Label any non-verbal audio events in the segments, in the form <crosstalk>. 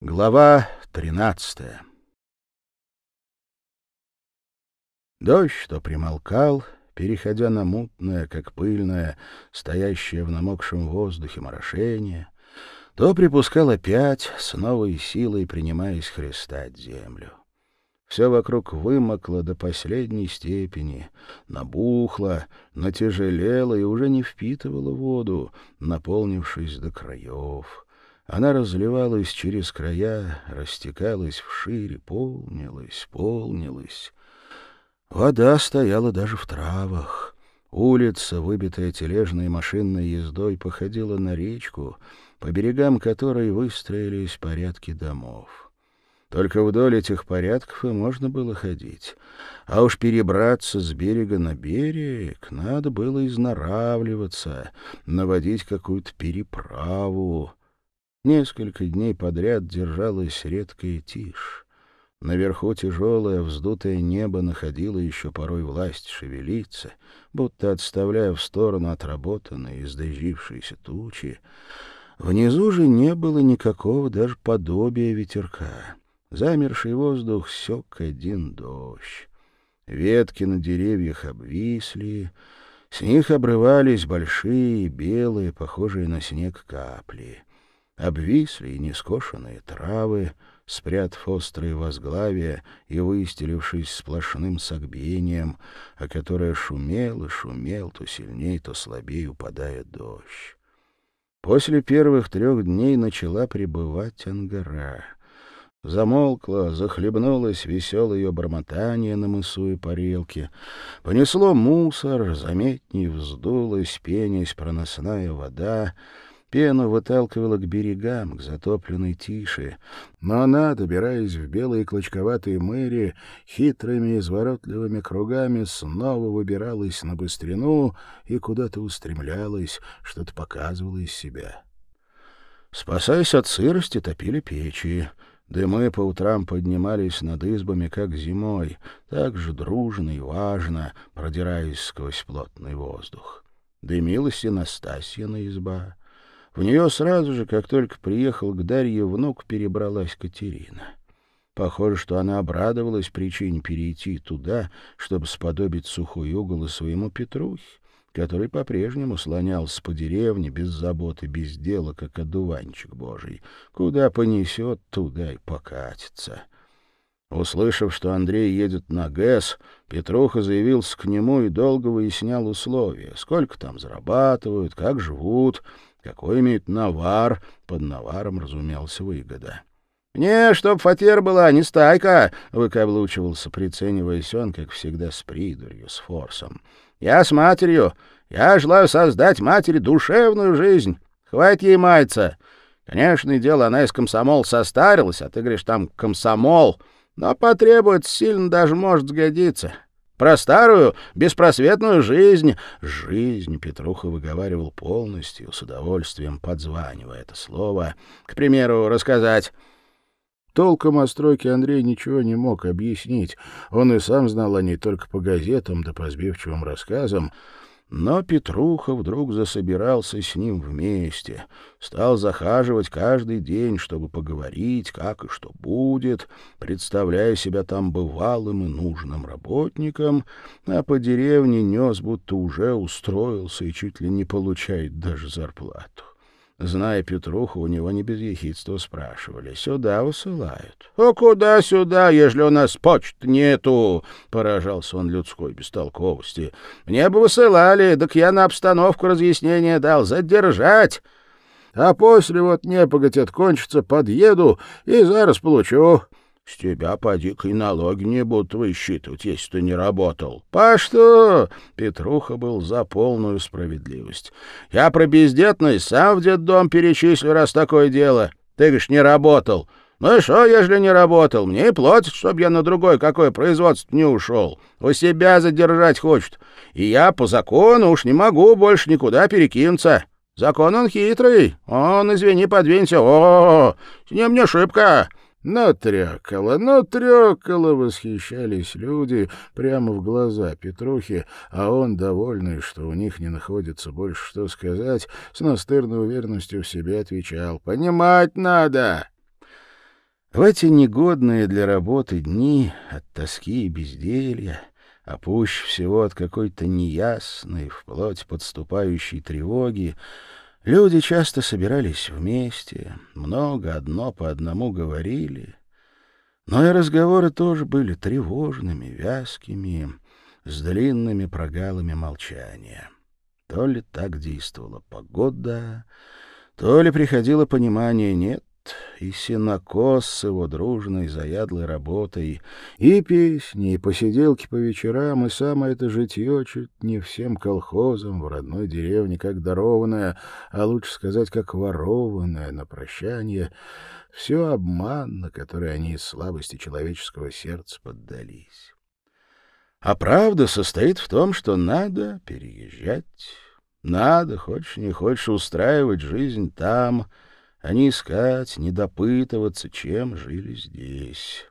Глава тринадцатая Дождь, что примолкал, переходя на мутное, как пыльное, стоящее в намокшем воздухе морошение, то припускал опять, с новой силой принимаясь христать землю. Все вокруг вымокло до последней степени, набухло, натяжелело и уже не впитывало воду, наполнившись до краев. Она разливалась через края, растекалась вшире, полнилась, полнилась. Вода стояла даже в травах. Улица, выбитая тележной машинной ездой, походила на речку, по берегам которой выстроились порядки домов. Только вдоль этих порядков и можно было ходить. А уж перебраться с берега на берег надо было изнаравливаться, наводить какую-то переправу. Несколько дней подряд держалась редкая тишь. Наверху тяжелое вздутое небо находило еще порой власть шевелиться, будто отставляя в сторону отработанные издожившиеся тучи. Внизу же не было никакого даже подобия ветерка. Замерший воздух сёк один дождь. Ветки на деревьях обвисли, с них обрывались большие, белые, похожие на снег капли. Обвисли и нескошенные травы, спрятав острые возглавия и выстелившись сплошным согбением, о которое шумел и шумел, то сильней, то слабее упадая дождь. После первых трех дней начала прибывать ангара. Замолкло, захлебнулось веселое ее бормотание на мысу и парилке. Понесло мусор, заметней вздулась, пенясь проносная вода — Пену выталкивала к берегам, к затопленной тише, но она, добираясь в белые клочковатые мэри, хитрыми изворотливыми кругами снова выбиралась на быстрину и куда-то устремлялась, что-то показывала из себя. Спасаясь от сырости, топили печи. Дымы по утрам поднимались над избами, как зимой, так же дружно и важно, продираясь сквозь плотный воздух. Дымилась и Настасья на изба. В нее сразу же, как только приехал к Дарье внук, перебралась Катерина. Похоже, что она обрадовалась причине перейти туда, чтобы сподобить сухой угол и своему Петрухе, который по-прежнему слонялся по деревне без заботы, без дела, как одуванчик божий. Куда понесет, туда и покатится. Услышав, что Андрей едет на ГЭС, Петруха заявился к нему и долго выяснял условия, сколько там зарабатывают, как живут — какой имеет навар, под наваром разумелся выгода. «Не, чтоб фатер была, не стайка!» — выкаблучивался, прицениваясь он, как всегда, с придурью, с форсом. «Я с матерью. Я желаю создать матери душевную жизнь. Хватит ей маяться. Конечно, дело, она из комсомол состарилась, а ты говоришь, там комсомол, но потребуется сильно даже может сгодиться. Про старую, беспросветную жизнь. Жизнь Петруха выговаривал полностью, с удовольствием подзванивая это слово. К примеру, рассказать... Толком о стройке Андрей ничего не мог объяснить. Он и сам знал о ней только по газетам да по сбивчивым рассказам, но Петруха вдруг засобирался с ним вместе, стал захаживать каждый день, чтобы поговорить, как и что будет, представляя себя там бывалым и нужным работником, а по деревне нес, будто уже устроился и чуть ли не получает даже зарплату. Зная Петруху, у него не без ехидства спрашивали. «Сюда высылают». «А куда сюда, ежели у нас почт нету?» — поражался он людской бестолковости. «Мне бы высылали, так я на обстановку разъяснение дал. Задержать!» А после вот непогодь кончится, подъеду и зараз получу. С тебя, поди-ка, и налоги не будут высчитывать, если ты не работал. По что? Петруха был за полную справедливость. Я про бездетность сам в детдом перечислю, раз такое дело. Ты, говоришь, не работал. Ну и что, ежели не работал? Мне и платят, чтобы я на другое какое производство не ушел. У себя задержать хочет. И я по закону уж не могу больше никуда перекинуться. Закон он хитрый. Он, извини, подвинься. О, с ним не шибко. Но трёкало, но трёкало, восхищались люди прямо в глаза Петрухи, а он, довольный, что у них не находится больше что сказать, с настырной уверенностью в себе отвечал «Понимать надо!» В эти негодные для работы дни от тоски и безделья, а пуще всего от какой-то неясной, вплоть подступающей тревоги, люди часто собирались вместе, много одно по одному говорили, но и разговоры тоже были тревожными, вязкими, с длинными прогалами молчания. То ли так действовала погода, то ли приходило понимание «нет, и сенокос с его дружной, заядлой работой, и песни, и посиделки по вечерам, и самое это житье чуть не всем колхозам в родной деревне, как дарованное, а лучше сказать, как ворованное на прощание, все обман, на который они из слабости человеческого сердца поддались. А правда состоит в том, что надо переезжать, надо, хочешь не хочешь, устраивать жизнь там — а не искать, не допытываться, чем жили здесь.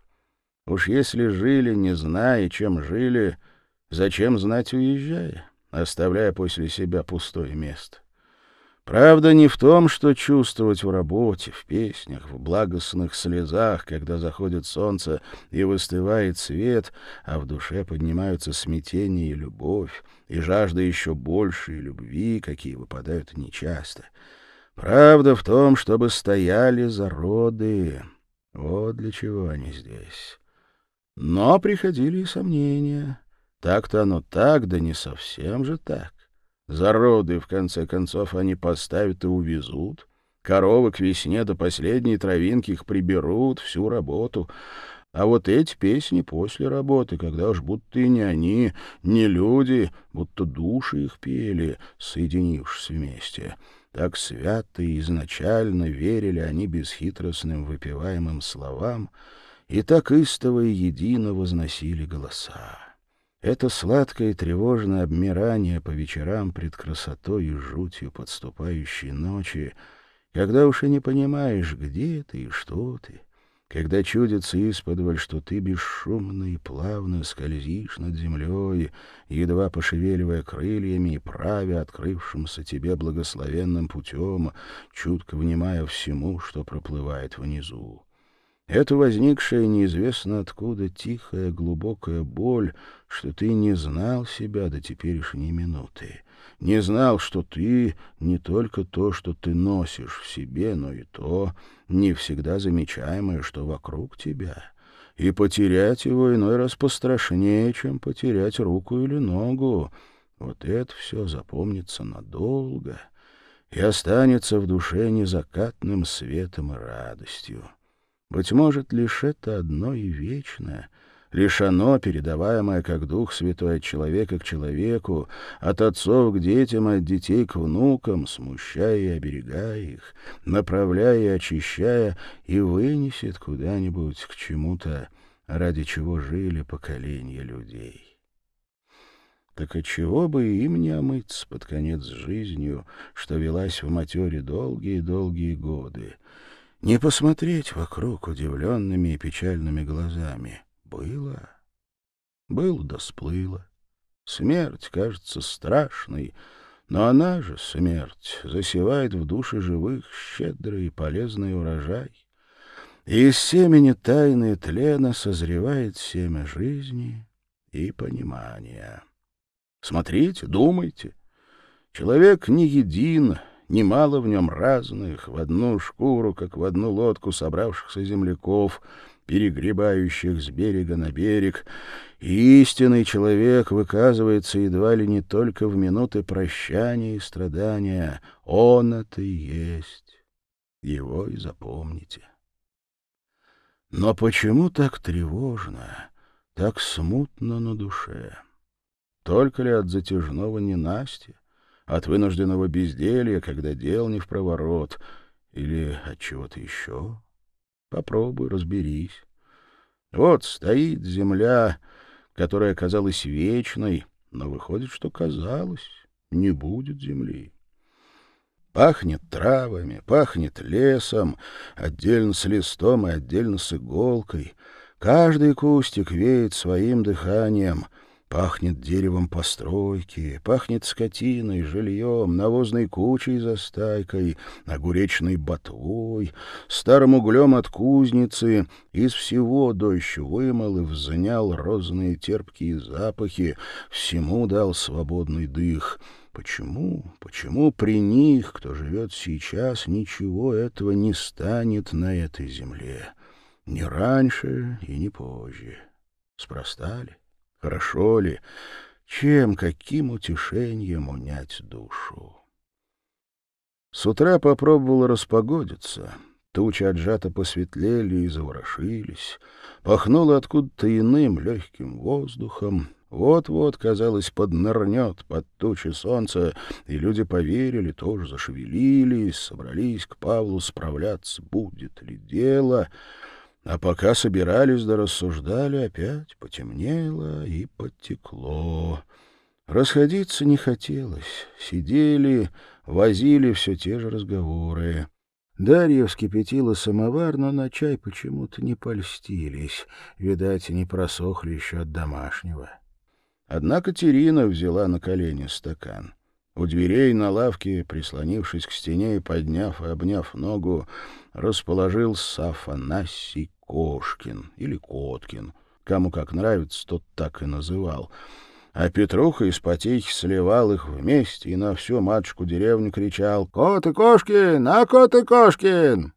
Уж если жили, не зная, чем жили, зачем знать, уезжая, оставляя после себя пустое место? Правда не в том, что чувствовать в работе, в песнях, в благостных слезах, когда заходит солнце и выстывает свет, а в душе поднимаются смятение и любовь, и жажда еще большей любви, какие выпадают нечасто — Правда в том, чтобы стояли за роды. Вот для чего они здесь. Но приходили и сомнения. Так-то оно так, да не совсем же так. Зароды, в конце концов, они поставят и увезут. Коровы к весне до последней травинки их приберут, всю работу. А вот эти песни после работы, когда уж будто и не они, не люди, будто души их пели, соединившись вместе — так свято и изначально верили они бесхитростным выпиваемым словам, и так истово и едино возносили голоса. Это сладкое и тревожное обмирание по вечерам пред красотой и жутью подступающей ночи, когда уж и не понимаешь, где ты и что ты, когда чудится исподволь, что ты бесшумно и плавно скользишь над землей, едва пошевеливая крыльями и правя открывшимся тебе благословенным путем, чутко внимая всему, что проплывает внизу. Это возникшая неизвестно откуда тихая глубокая боль, что ты не знал себя до теперешней минуты не знал, что ты не только то, что ты носишь в себе, но и то, не всегда замечаемое, что вокруг тебя. И потерять его иной раз пострашнее, чем потерять руку или ногу. Вот это все запомнится надолго и останется в душе незакатным светом и радостью. Быть может, лишь это одно и вечное — Оно, передаваемое как Дух Святой от человека к человеку, от отцов к детям, от детей к внукам, смущая и оберегая их, направляя и очищая, и вынесет куда-нибудь к чему-то, ради чего жили поколения людей. Так отчего бы им не омыться под конец жизнью, что велась в матере долгие-долгие годы, не посмотреть вокруг удивленными и печальными глазами — было. Было да сплыло. Смерть кажется страшной, но она же, смерть, засевает в души живых щедрый и полезный урожай. И из семени тайны тлена созревает семя жизни и понимания. Смотрите, думайте. Человек не един, немало в нем разных, в одну шкуру, как в одну лодку собравшихся земляков — перегребающих с берега на берег, и истинный человек выказывается едва ли не только в минуты прощания и страдания. Он это и есть. Его и запомните. Но почему так тревожно, так смутно на душе? Только ли от затяжного ненастья, от вынужденного безделья, когда дел не в проворот, или от чего-то еще? Попробуй, разберись. Вот стоит земля, которая казалась вечной, но выходит, что казалось, не будет земли. Пахнет травами, пахнет лесом, отдельно с листом и отдельно с иголкой. Каждый кустик веет своим дыханием. Пахнет деревом постройки, пахнет скотиной, жильем, навозной кучей за стайкой, огуречной ботвой, старым углем от кузницы. Из всего дождь вымыл и взнял розные терпкие запахи, всему дал свободный дых. Почему, почему при них, кто живет сейчас, ничего этого не станет на этой земле? Ни раньше и не позже. Спроста ли? Хорошо ли? Чем, каким утешением унять душу? С утра попробовал распогодиться. Тучи отжато посветлели и заворошились. Пахнуло откуда-то иным легким воздухом. Вот-вот, казалось, поднырнет под тучи солнца, и люди поверили, тоже зашевелились, собрались к Павлу справляться, будет ли дело — а пока собирались да рассуждали, опять потемнело и потекло. Расходиться не хотелось. Сидели, возили все те же разговоры. Дарья вскипятила самовар, но на чай почему-то не польстились. Видать, не просохли еще от домашнего. Однако Терина взяла на колени стакан. У дверей на лавке, прислонившись к стене и подняв и обняв ногу, расположился Афанасий Кошкин или Коткин. Кому как нравится, тот так и называл. А Петруха из потехи сливал их вместе и на всю матушку деревню кричал «Кот и Кошкин! А кот и Кошкин!»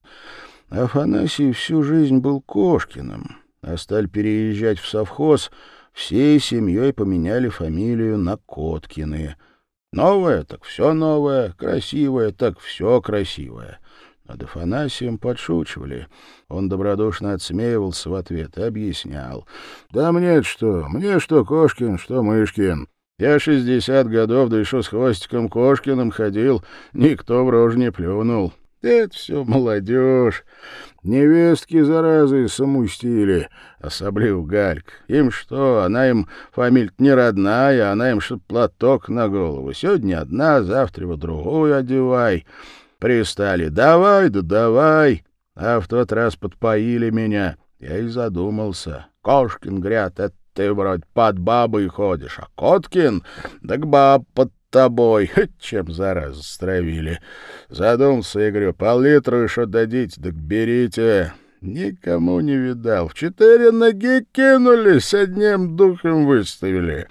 Афанасий всю жизнь был Кошкиным, а стали переезжать в совхоз, всей семьей поменяли фамилию на Коткины — Новое — так все новое, красивое — так все красивое. Над Афанасием подшучивали. Он добродушно отсмеивался в ответ и объяснял. «Да мне что? Мне что Кошкин, что Мышкин. Я шестьдесят годов, да еще с хвостиком Кошкиным ходил. Никто в рожь не плюнул. Это все молодежь. Невестки, заразы, самустили, особливо Гальк. Им что, она им фамилия не родная, она им что платок на голову. Сегодня одна, завтра его другую одевай. Пристали, давай, да давай. А в тот раз подпоили меня. Я и задумался. Кошкин, говорят, это ты вроде под бабой ходишь, а Коткин, так баб под тобой. <laughs> Чем зараз стравили. Задумался и говорю, пол-литра еще дадите, так берите. Никому не видал. В четыре ноги кинулись, одним духом выставили.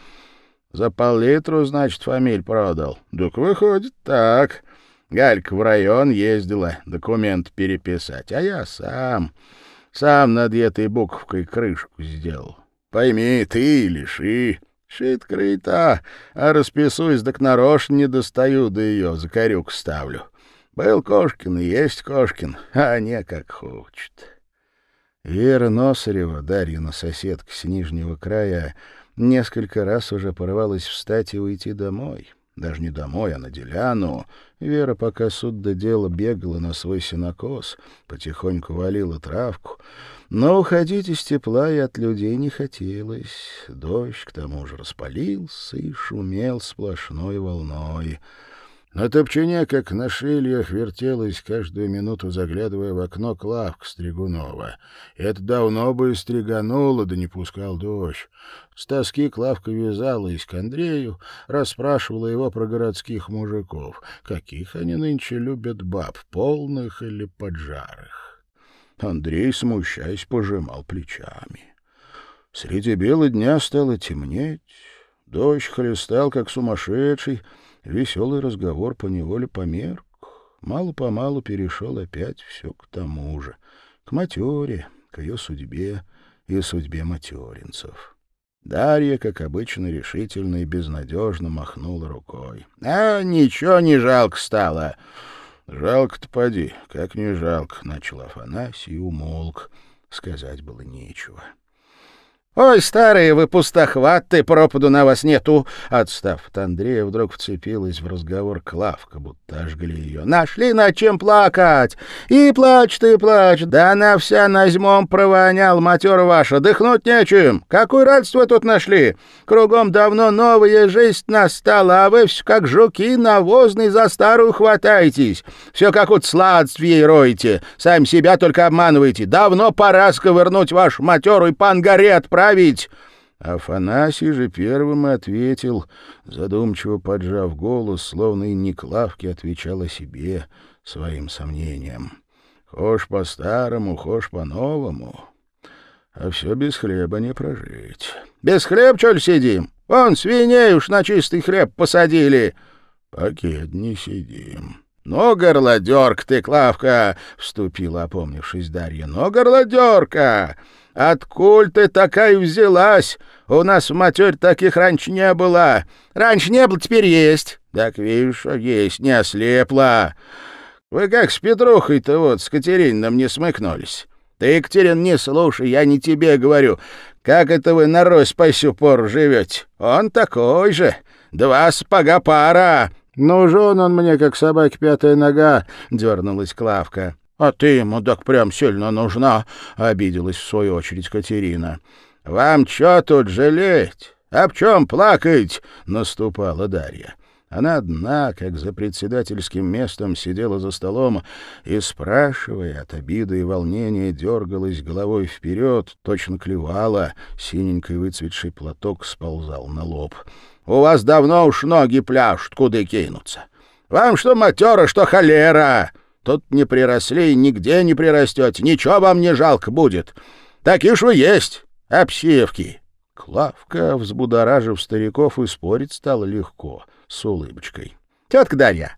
За пол-литру, значит, фамиль продал. Так выходит так. Галька в район ездила документ переписать, а я сам, сам над этой буковкой крышку сделал. Пойми, ты лиши. Шит-крыта, а расписусь, так нарочно не достаю до ее, за корюк ставлю. Был Кошкин и есть Кошкин, а не как хочет. Вера Носарева, Дарьина соседка с Нижнего края, несколько раз уже порывалась встать и уйти домой. Даже не домой, а на деляну. Вера, пока суд до дела бегала на свой сенокос, потихоньку валила травку, но уходить из тепла и от людей не хотелось. Дождь, к тому же, распалился и шумел сплошной волной. На топчине, как на шильях, вертелась каждую минуту, заглядывая в окно Клавка Стригунова. Это давно бы и стригануло, да не пускал дождь. С тоски Клавка вязалась к Андрею, расспрашивала его про городских мужиков. Каких они нынче любят баб, полных или поджарых? Андрей, смущаясь, пожимал плечами. Среди бела дня стало темнеть, дождь хлестал, как сумасшедший, веселый разговор поневоле померк. Мало-помалу перешел опять все к тому же, к матере, к ее судьбе и судьбе материнцев. Дарья, как обычно, решительно и безнадежно махнула рукой. — А, ничего не жалко стало. «Жалко-то поди, как не жалко», — начал Афанасий и умолк. Сказать было нечего. «Ой, старые вы пустохваты, пропаду на вас нету!» Отстав от Андрея, вдруг вцепилась в разговор Клавка, будто ожгли ее. «Нашли над чем плакать! И плачь ты, плачь! Да она вся назьмом провонял, матер ваша, дыхнуть нечем! Какую радость вы тут нашли? Кругом давно новая жизнь настала, а вы все как жуки навозный за старую хватаетесь. Все как вот сладствие роете, сами себя только обманываете. Давно пора сковырнуть вашу матеру и пан Горе отправить!» Править!» Афанасий же первым ответил, задумчиво поджав голос, словно и не Клавке отвечал о себе своим сомнением. «Хошь по-старому, хошь по-новому, а все без хлеба не прожить». «Без хлеб, что ли, сидим? Вон, свиней уж на чистый хлеб посадили». «Пакет не сидим». «Ну, горлодерка ты, Клавка!» — вступила, опомнившись Дарья. «Ну, горлодерка! Откуль ты такая взялась? У нас матерь таких раньше не было. Раньше не было, теперь есть. Так видишь, есть, не ослепла. Вы как с Петрухой-то вот, с Катерином не смыкнулись? Ты, Екатерин, не слушай, я не тебе говорю. Как это вы на Рось по сю пору живете? Он такой же. Два сапога пара. «Нужен он мне, как собаке пятая нога», — дернулась Клавка. «А ты ему так прям сильно нужна», — обиделась в свою очередь Катерина. «Вам что тут жалеть? Об чем плакать?» — наступала Дарья. Она одна, как за председательским местом, сидела за столом и, спрашивая от обиды и волнения, дергалась головой вперед, точно клевала, синенький выцветший платок сползал на лоб. У вас давно уж ноги пляшут, куда кинуться. Вам что матера, что холера. Тут не приросли и нигде не прирастете. Ничего вам не жалко будет. Такие ж вы есть, обсевки. Клавка, взбудоражив стариков, и спорить стало легко, с улыбочкой. — Тетка Дарья,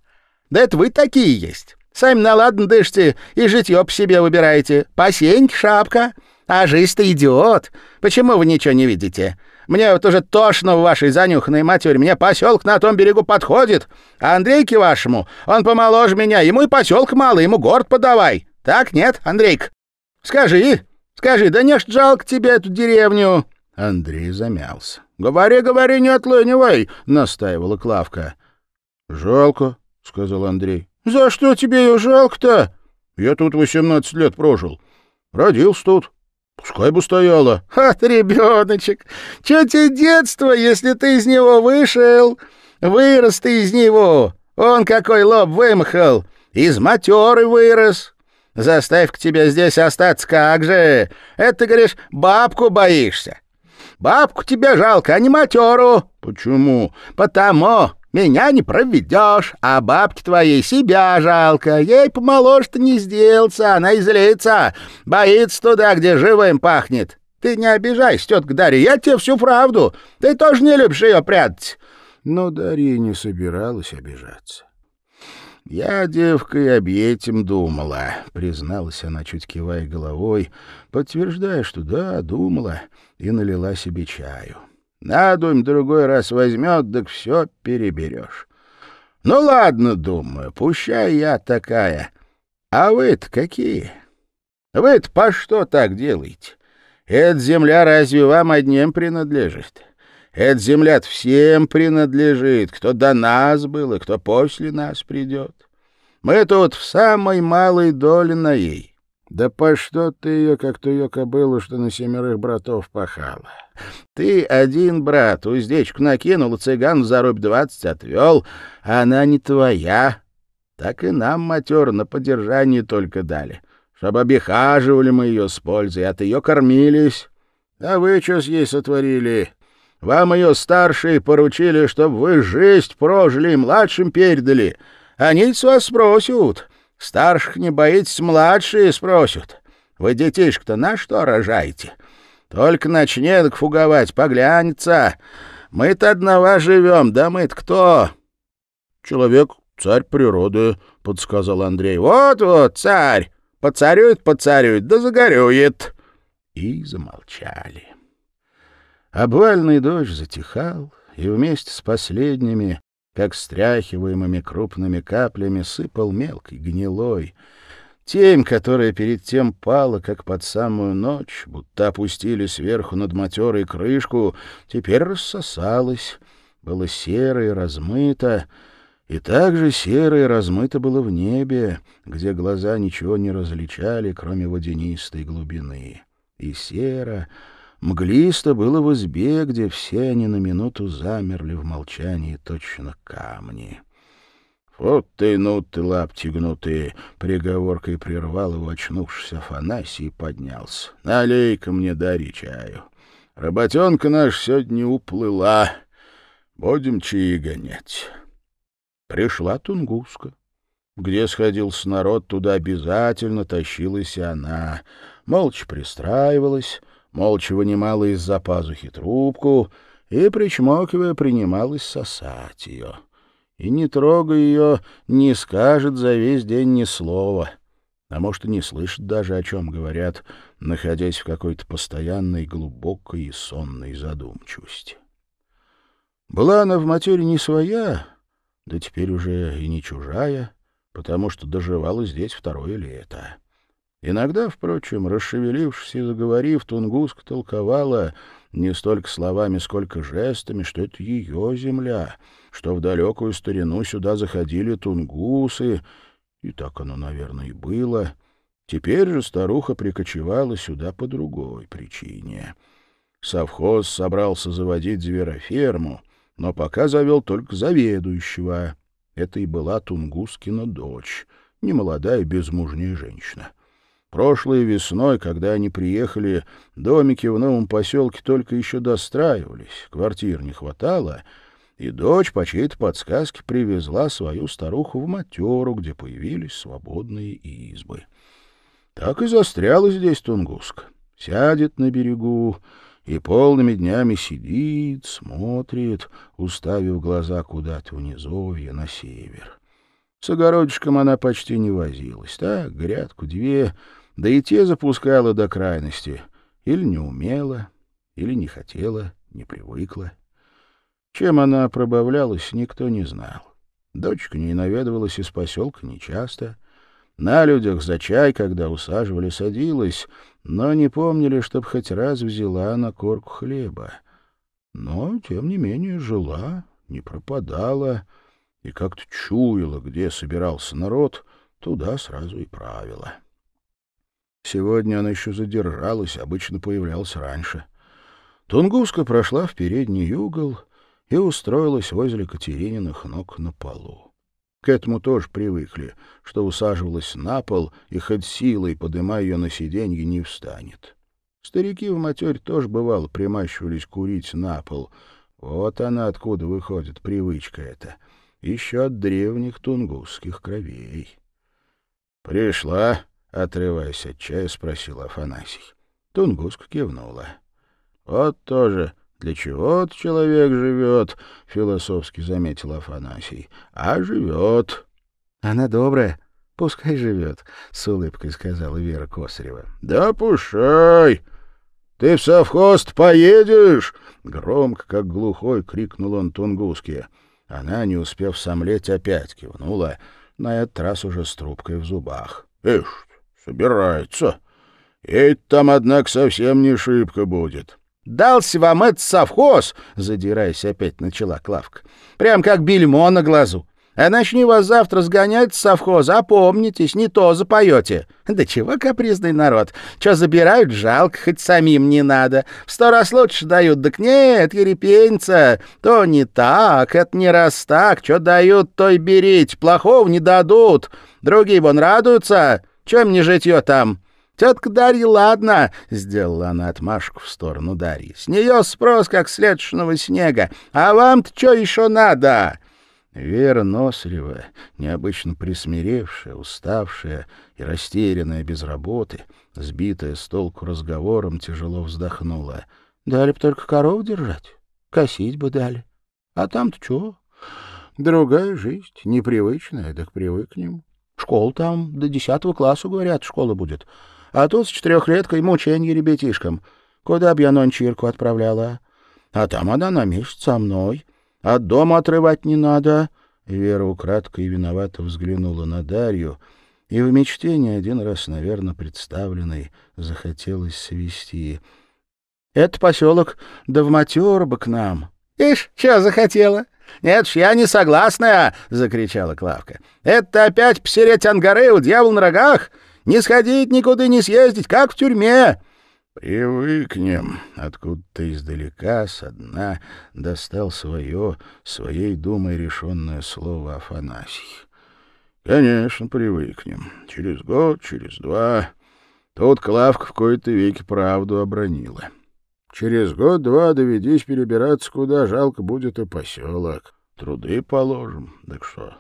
да это вы такие есть. Сами наладно дышите и житье по себе выбираете. Посеньки, шапка. А жизнь-то идиот. Почему вы ничего не видите? Мне вот уже тошно в вашей занюханной матери. Мне поселок на том берегу подходит. А Андрейке вашему, он помоложе меня. Ему и поселка мало, ему город подавай. Так, нет, Андрейк? Скажи, скажи, да не ж жалко тебе эту деревню. Андрей замялся. «Говори, говори, не отлынивай!» — настаивала Клавка. «Жалко», — сказал Андрей. «За что тебе ее жалко-то?» «Я тут восемнадцать лет прожил. Родился тут. Пускай бы стояла. Ты, ребеночек, что тебе детство, если ты из него вышел? Вырос ты из него. Он какой лоб вымахал. Из матеры вырос. Заставь к тебе здесь остаться, как же? Это, ты говоришь, бабку боишься. Бабку тебе жалко, а не матеру. Почему? Потому. Меня не проведешь, а бабки твоей себя жалко. Ей помоложе-то не сделаться, она излится, боится туда, где живым пахнет. Ты не обижайся, тетка Дарья, я тебе всю правду. Ты тоже не любишь ее прятать. Но Дарья не собиралась обижаться. «Я, девка, и об этим думала», — призналась она, чуть кивая головой, подтверждая, что да, думала, и налила себе чаю. На дом другой раз возьмет, так все переберешь. Ну ладно, думаю, пущай я такая. А вы-то какие? Вы-то по что так делаете? Эта земля разве вам одним принадлежит? Эта земля всем принадлежит, кто до нас был и кто после нас придет. Мы тут в самой малой доле на ей. Да по что ты ее, как ту ее кобылу, что на семерых братов пахала? Ты один брат, уздечку накинул, цыган за рубь двадцать отвел, а она не твоя. Так и нам, матер, на поддержание только дали, чтобы обихаживали мы ее с пользой, от ее кормились. А вы что с ей сотворили? Вам ее старшие поручили, чтобы вы жизнь прожили и младшим передали. Они с вас спросят, Старших не боитесь, младшие спросят. Вы детишек-то на что рожаете? Только начнет фуговать, поглянется. Мы-то одного живем, да мы-то кто? Человек — царь природы, — подсказал Андрей. Вот-вот, царь. Поцарюет, поцарюет, да загорюет. И замолчали. Обвальный дождь затихал, и вместе с последними как стряхиваемыми крупными каплями сыпал мелкий, гнилой. Тень, которая перед тем пала, как под самую ночь, будто опустили сверху над матерой крышку, теперь рассосалась, было серо и размыто, и также серо и размыто было в небе, где глаза ничего не различали, кроме водянистой глубины. И серо, Мглисто было в избе, где все они на минуту замерли в молчании точно камни. «Вот ты, ну ты, лапти гнутые!» — приговоркой прервал его очнувшийся Афанасий и поднялся. «Налей-ка мне, дари чаю. Работенка наша сегодня уплыла. Будем чаи гонять. Пришла Тунгуска. Где сходился народ, туда обязательно тащилась она. Молча пристраивалась, молча вынимала из-за пазухи трубку и, причмокивая, принималась сосать ее. И, не трогая ее, не скажет за весь день ни слова, а может, и не слышит даже, о чем говорят, находясь в какой-то постоянной глубокой и сонной задумчивости. Была она в матере не своя, да теперь уже и не чужая, потому что доживала здесь второе лето. Иногда, впрочем, расшевелившись и заговорив, Тунгуск толковала не столько словами, сколько жестами, что это ее земля, что в далекую старину сюда заходили тунгусы, и так оно, наверное, и было. Теперь же старуха прикочевала сюда по другой причине. Совхоз собрался заводить звероферму, но пока завел только заведующего. Это и была Тунгускина дочь, немолодая безмужняя женщина. Прошлой весной, когда они приехали, домики в новом поселке только еще достраивались, квартир не хватало, и дочь по чьей-то подсказке привезла свою старуху в матеру, где появились свободные избы. Так и застряла здесь Тунгуска. Сядет на берегу и полными днями сидит, смотрит, уставив глаза куда-то внизовье на север. С огородчиком она почти не возилась. Так, грядку две — да и те запускала до крайности. Или не умела, или не хотела, не привыкла. Чем она пробавлялась, никто не знал. Дочка не наведывалась из поселка нечасто. На людях за чай, когда усаживали, садилась, но не помнили, чтоб хоть раз взяла на корку хлеба. Но, тем не менее, жила, не пропадала и как-то чуяла, где собирался народ, туда сразу и правила. Сегодня она еще задержалась, обычно появлялась раньше. Тунгуска прошла в передний угол и устроилась возле Катерининых ног на полу. К этому тоже привыкли, что усаживалась на пол и хоть силой, подымая ее на сиденье, не встанет. Старики в матерь тоже, бывало, примащивались курить на пол. Вот она откуда выходит привычка эта. Еще от древних тунгусских кровей. «Пришла», — отрываясь от чая, спросил Афанасий. Тунгуск кивнула. — Вот тоже для чего человек живет, — философски заметил Афанасий. — А живет. — Она добрая, пускай живет, — с улыбкой сказала Вера Косарева. — Да пушай! Ты в совхоз поедешь? — громко, как глухой, крикнул он Тунгуске. Она, не успев сомлеть, опять кивнула, на этот раз уже с трубкой в зубах. — Ишь Собирается. Ей там, однако, совсем не шибко будет. — Дался вам этот совхоз, — задираясь опять начала Клавка. — Прям как бельмо на глазу. А начни вас завтра сгонять с совхоза, опомнитесь, не то запоете. Да чего капризный народ. Че забирают, жалко, хоть самим не надо. В сто раз лучше дают. Так нет, ерепенца, то не так, это не раз так. Че дают, то и берите, плохого не дадут. Другие вон радуются. Чем не житье там? Тетка Дарья, ладно, — сделала она отмашку в сторону Дарьи. С нее спрос, как следующего снега. А вам-то что еще надо? Вера Носорева, необычно присмиревшая, уставшая и растерянная без работы, сбитая с толку разговором, тяжело вздохнула. Дали б только коров держать, косить бы дали. А там-то что? Другая жизнь, непривычная, так привыкнем. Школа там до десятого класса, говорят, школа будет. А тут с четырехлеткой мученье ребятишкам. Куда б я нончирку отправляла? А там она на месяц со мной. От дома отрывать не надо. Вера украдкой и виновато взглянула на Дарью, и в мечте не один раз, наверное, представленной, захотелось свести. — Это поселок, да в матер бы к нам. — Ишь, что захотела? «Нет ж, я не согласная!» — закричала Клавка. «Это опять посереть ангары у дьявол на рогах? Не сходить никуда не съездить, как в тюрьме!» «Привыкнем!» — откуда-то издалека, со дна, достал свое, своей думой решенное слово Афанасий. «Конечно, привыкнем. Через год, через два...» Тут Клавка в кои-то веки правду обронила. Через год-два доведись перебираться куда, жалко будет и поселок. Труды положим, так что...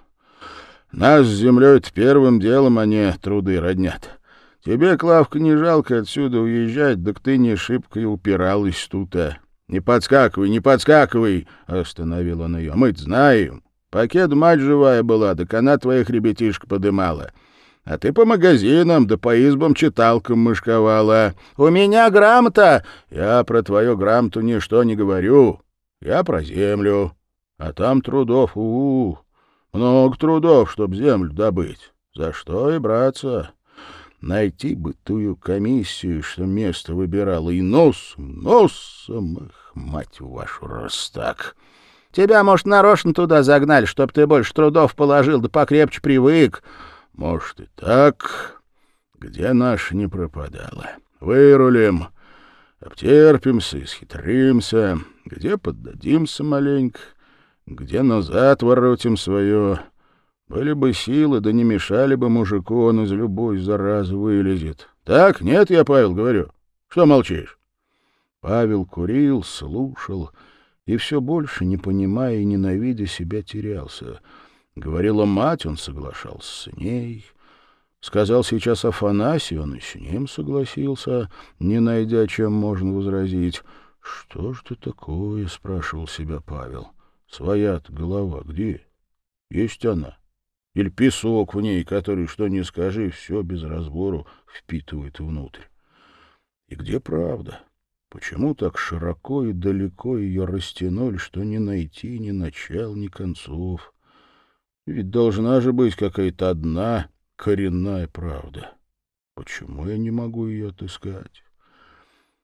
Нас с землей первым делом они труды роднят. Тебе, Клавка, не жалко отсюда уезжать, так ты не шибко и упиралась тут, а. Не подскакивай, не подскакивай, — остановил он ее. Мы-то знаем. Пакет мать живая была, так она твоих ребятишек подымала. А ты по магазинам да по избам читалкам мышковала. У меня грамота. Я про твою грамоту ничто не говорю. Я про землю. А там трудов, у, -у, -у. много трудов, чтоб землю добыть. За что и браться? Найти бы тую комиссию, что место выбирала, и носом, носом, их, мать вашу, раз так. Тебя, может, нарочно туда загнали, чтоб ты больше трудов положил, да покрепче привык. Может, и так. Где наш не пропадала? Вырулим, обтерпимся и схитримся, где поддадимся маленько, где назад воротим свое. Были бы силы, да не мешали бы мужику, он из любой заразы вылезет. Так, нет, я, Павел, говорю. Что молчишь? Павел курил, слушал и все больше, не понимая и ненавидя себя, терялся. Говорила мать, он соглашался с ней. Сказал сейчас Афанасий, он и с ним согласился, не найдя, чем можно возразить. «Что ж ты такое?» — спрашивал себя Павел. «Своя голова где? Есть она?» Или песок в ней, который, что ни скажи, все без разбору впитывает внутрь. И где правда? Почему так широко и далеко ее растянули, что не найти ни начал, ни концов? Ведь должна же быть какая-то одна коренная правда. Почему я не могу ее отыскать?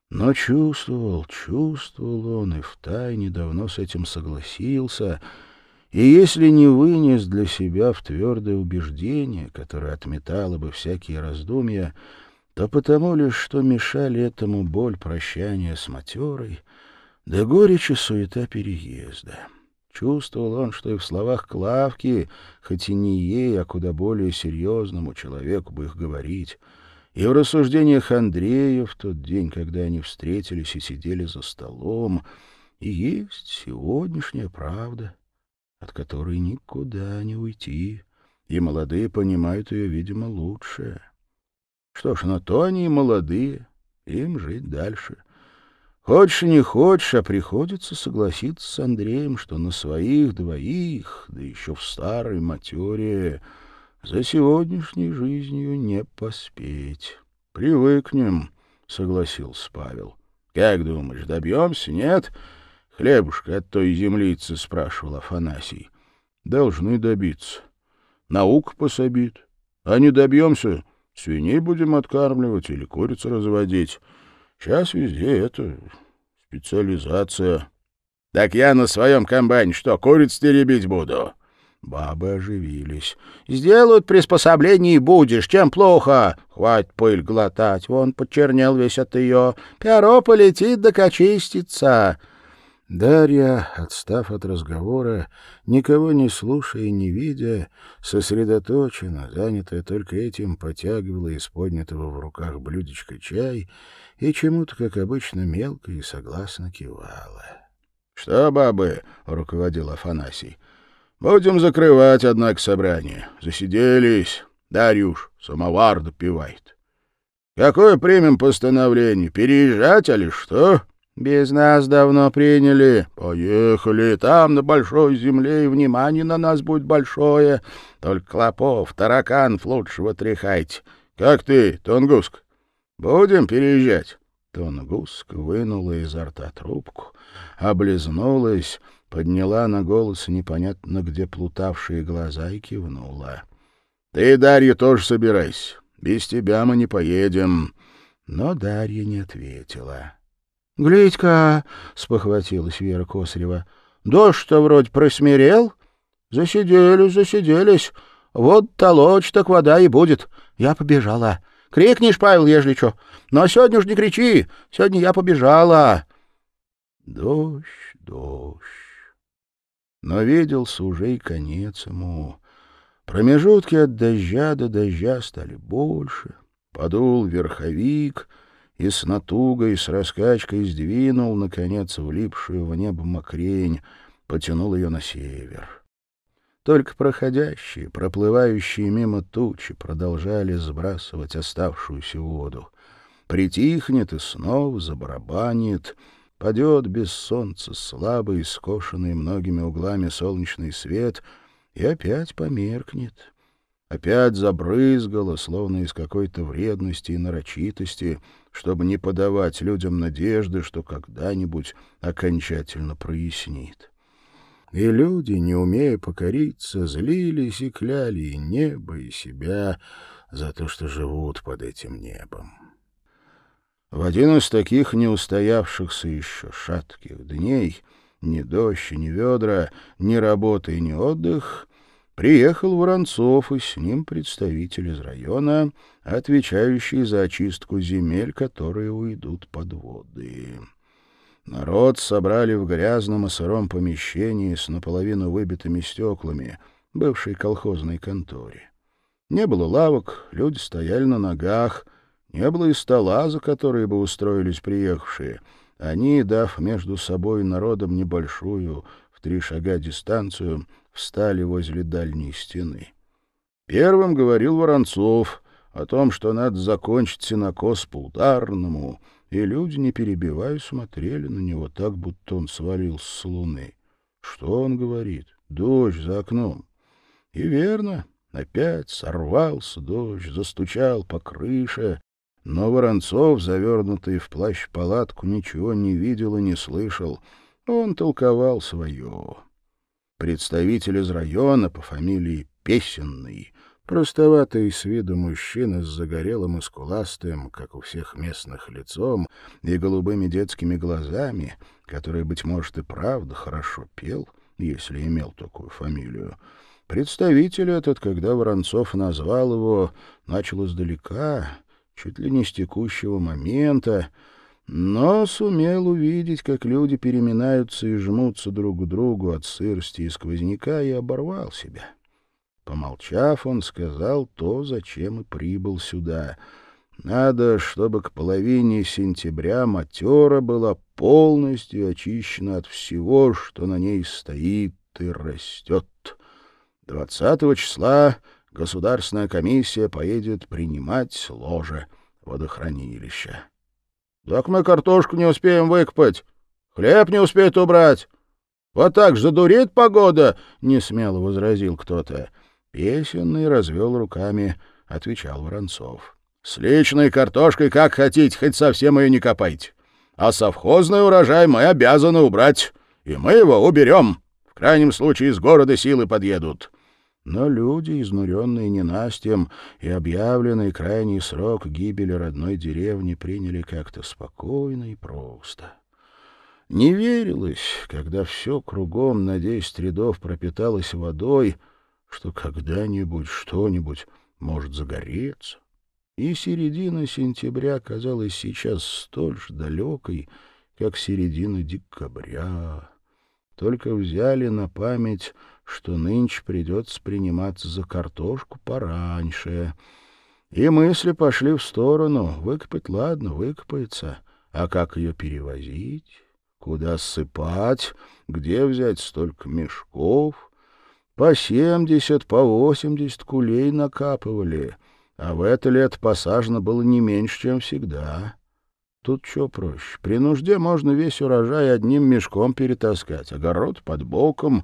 Но чувствовал, чувствовал он, и втайне давно с этим согласился — и если не вынес для себя в твердое убеждение, которое отметало бы всякие раздумья, то потому лишь, что мешали этому боль прощания с матерой, да горечь и суета переезда. Чувствовал он, что и в словах Клавки, хоть и не ей, а куда более серьезному человеку бы их говорить, и в рассуждениях Андрея в тот день, когда они встретились и сидели за столом, и есть сегодняшняя правда — от которой никуда не уйти, и молодые понимают ее, видимо, лучше. Что ж, на то они и молодые, им жить дальше. Хочешь не хочешь, а приходится согласиться с Андреем, что на своих двоих, да еще в старой матере, за сегодняшней жизнью не поспеть. Привыкнем, — согласился Павел. — Как думаешь, добьемся, нет? — Хлебушка от той землицы, — спрашивал Афанасий. — Должны добиться. Наука пособит. А не добьемся, свиней будем откармливать или куриц разводить. Сейчас везде это специализация. — Так я на своем комбайне что, куриц теребить буду? Бабы оживились. — Сделают приспособление и будешь. Чем плохо? Хватит пыль глотать. Вон почернел весь от ее. Перо полетит, да очистится. Дарья, отстав от разговора, никого не слушая и не видя, сосредоточенно, занятая только этим, потягивала из поднятого в руках блюдечко чай и чему-то, как обычно, мелко и согласно кивала. — Что, бабы? — руководил Афанасий. — Будем закрывать, однако, собрание. Засиделись. Дарьюш самовар допивает. — Какое примем постановление? Переезжать, или что? — без нас давно приняли. Поехали. Там, на большой земле, и внимание на нас будет большое. Только клопов, тараканов лучшего тряхайте. Как ты, Тонгуск? Будем переезжать?» Тонгуск вынула изо рта трубку, облизнулась, подняла на голос непонятно где плутавшие глаза и кивнула. «Ты, Дарья, тоже собирайся. Без тебя мы не поедем». Но Дарья не ответила. — Глядь-ка, — спохватилась Вера Косарева, — дождь-то вроде просмирел. Засиделись, засиделись. Вот толочь, так вода и будет. Я побежала. Крикнешь, Павел, ежели что. Но сегодня уж не кричи. Сегодня я побежала. Дождь, дождь. Но виделся уже и конец ему. Промежутки от дождя до дождя стали больше. Подул верховик — и с натугой, с раскачкой сдвинул, наконец, влипшую в небо мокрень, потянул ее на север. Только проходящие, проплывающие мимо тучи продолжали сбрасывать оставшуюся воду. Притихнет и снова забарабанит, падет без солнца слабый, скошенный многими углами солнечный свет и опять померкнет. Опять забрызгало, словно из какой-то вредности и нарочитости, чтобы не подавать людям надежды, что когда-нибудь окончательно прояснит. И люди, не умея покориться, злились и кляли и небо, и себя за то, что живут под этим небом. В один из таких неустоявшихся еще шатких дней ни дождь, ни ведра, ни работа и ни отдых приехал Воронцов, и с ним представитель из района, отвечающий за очистку земель, которые уйдут под воды. Народ собрали в грязном и сыром помещении с наполовину выбитыми стеклами, бывшей колхозной конторе. Не было лавок, люди стояли на ногах, не было и стола, за которые бы устроились приехавшие. Они, дав между собой народом небольшую, в три шага дистанцию, встали возле дальней стены. Первым говорил Воронцов о том, что надо закончить сенокос по ударному — и люди, не перебивая, смотрели на него так, будто он свалился с луны. Что он говорит? Дождь за окном. И верно, опять сорвался дождь, застучал по крыше, но Воронцов, завернутый в плащ-палатку, ничего не видел и не слышал. Он толковал свое. Представитель из района по фамилии Песенный Простоватый с виду мужчина с загорелым и скуластым, как у всех местных, лицом и голубыми детскими глазами, который, быть может, и правда хорошо пел, если имел такую фамилию. Представитель этот, когда Воронцов назвал его, начал издалека, чуть ли не с текущего момента, но сумел увидеть, как люди переминаются и жмутся друг к другу от сырости и сквозняка, и оборвал себя. Помолчав, он сказал то, зачем и прибыл сюда. Надо, чтобы к половине сентября матера была полностью очищена от всего, что на ней стоит и растет. Двадцатого числа Государственная комиссия поедет принимать ложе водохранилища. — Так мы картошку не успеем выкопать, хлеб не успеет убрать. Вот так задурит погода, — несмело возразил кто-то. Песенный развел руками, отвечал Воронцов. — С личной картошкой как хотите, хоть совсем ее не копайте. А совхозный урожай мы обязаны убрать, и мы его уберем. В крайнем случае из города силы подъедут. Но люди, изнуренные ненастьем и объявленный крайний срок гибели родной деревни, приняли как-то спокойно и просто. Не верилось, когда все кругом на десять рядов пропиталось водой — что когда-нибудь что-нибудь может загореться. И середина сентября казалась сейчас столь же далекой, как середина декабря. Только взяли на память, что нынче придется приниматься за картошку пораньше. И мысли пошли в сторону. Выкопать, ладно, выкопается. А как ее перевозить? Куда ссыпать? Где взять столько мешков? По семьдесят, по восемьдесят кулей накапывали, а в это лето посажено было не меньше, чем всегда. Тут что проще. При нужде можно весь урожай одним мешком перетаскать, огород под боком,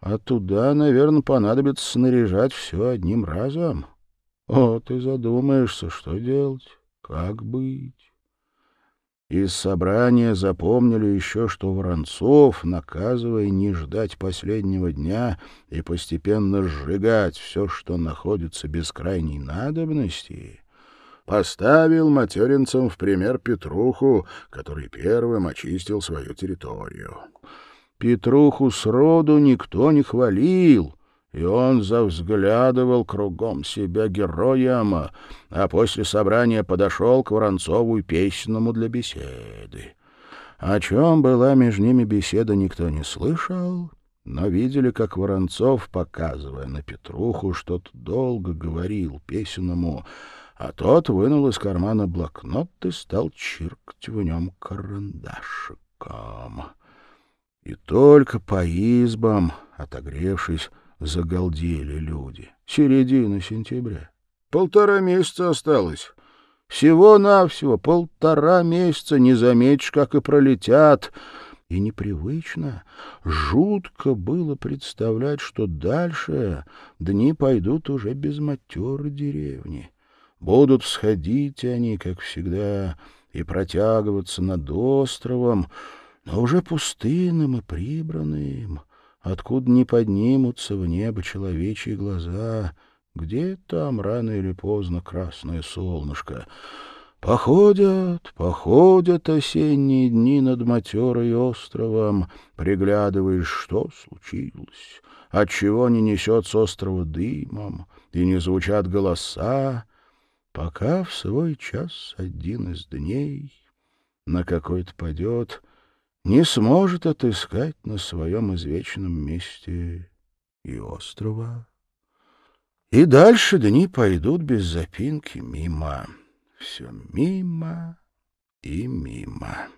а туда, наверное, понадобится снаряжать все одним разом. Вот и задумаешься, что делать, как быть. Из собрания запомнили еще, что Воронцов, наказывая не ждать последнего дня и постепенно сжигать все, что находится без крайней надобности, поставил материнцам в пример Петруху, который первым очистил свою территорию. Петруху сроду никто не хвалил, и он завзглядывал кругом себя героем, а после собрания подошел к Воронцову и Песенному для беседы. О чем была между ними беседа, никто не слышал, но видели, как Воронцов, показывая на Петруху, что-то долго говорил Песенному, а тот вынул из кармана блокнот и стал чиркать в нем карандашиком. И только по избам, отогревшись, загалдели люди. Середина сентября. Полтора месяца осталось. Всего-навсего полтора месяца, не заметишь, как и пролетят. И непривычно, жутко было представлять, что дальше дни пойдут уже без матеры деревни. Будут сходить они, как всегда, и протягиваться над островом, но уже пустынным и прибранным, откуда не поднимутся в небо человечьи глаза, где там рано или поздно красное солнышко. Походят, походят осенние дни над матерой островом, приглядываешь, что случилось, отчего не несет с острова дымом, и не звучат голоса, пока в свой час один из дней на какой-то падет, не сможет отыскать на своем извечном месте и острова. И дальше дни пойдут без запинки мимо. Все мимо и мимо.